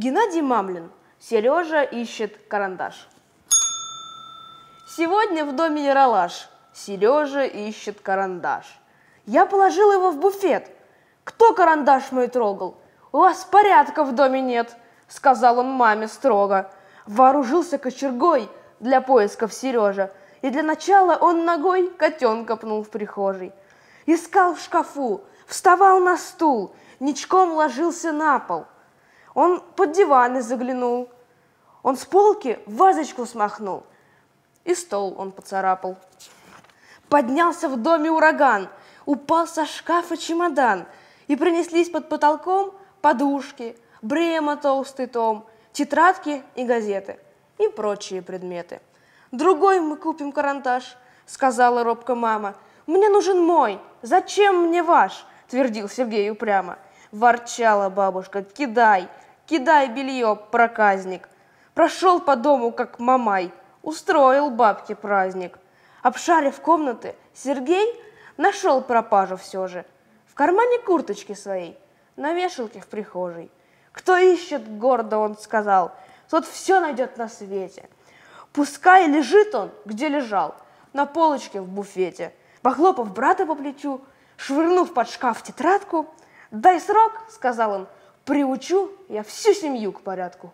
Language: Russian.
Геннадий Мамлин. Сережа ищет карандаш. Сегодня в доме Яралаш. Сережа ищет карандаш. Я положил его в буфет. Кто карандаш мой трогал? У вас порядка в доме нет, сказал он маме строго. Вооружился кочергой для поисков Сережа. И для начала он ногой котенка пнул в прихожей. Искал в шкафу, вставал на стул, ничком ложился на пол – он под диваны заглянул. Он с полки вазочку смахнул. И стол он поцарапал. Поднялся в доме ураган. Упал со шкафа чемодан. И принеслись под потолком подушки, брема толстый том, тетрадки и газеты и прочие предметы. «Другой мы купим карандаш», — сказала робко мама. «Мне нужен мой. Зачем мне ваш?» — твердил Сергей упрямо. Ворчала бабушка. «Кидай, кидай белье, проказник. Прошел по дому, как мамай, устроил бабке праздник. Обшарив комнаты, Сергей нашел пропажу все же. В кармане курточки своей, на вешалке в прихожей. Кто ищет, гордо он сказал, тот все найдет на свете. Пускай лежит он, где лежал, на полочке в буфете. Похлопав брата по плечу, швырнув под шкаф тетрадку, «Дай срок», — сказал он, Приучу я всю семью к порядку.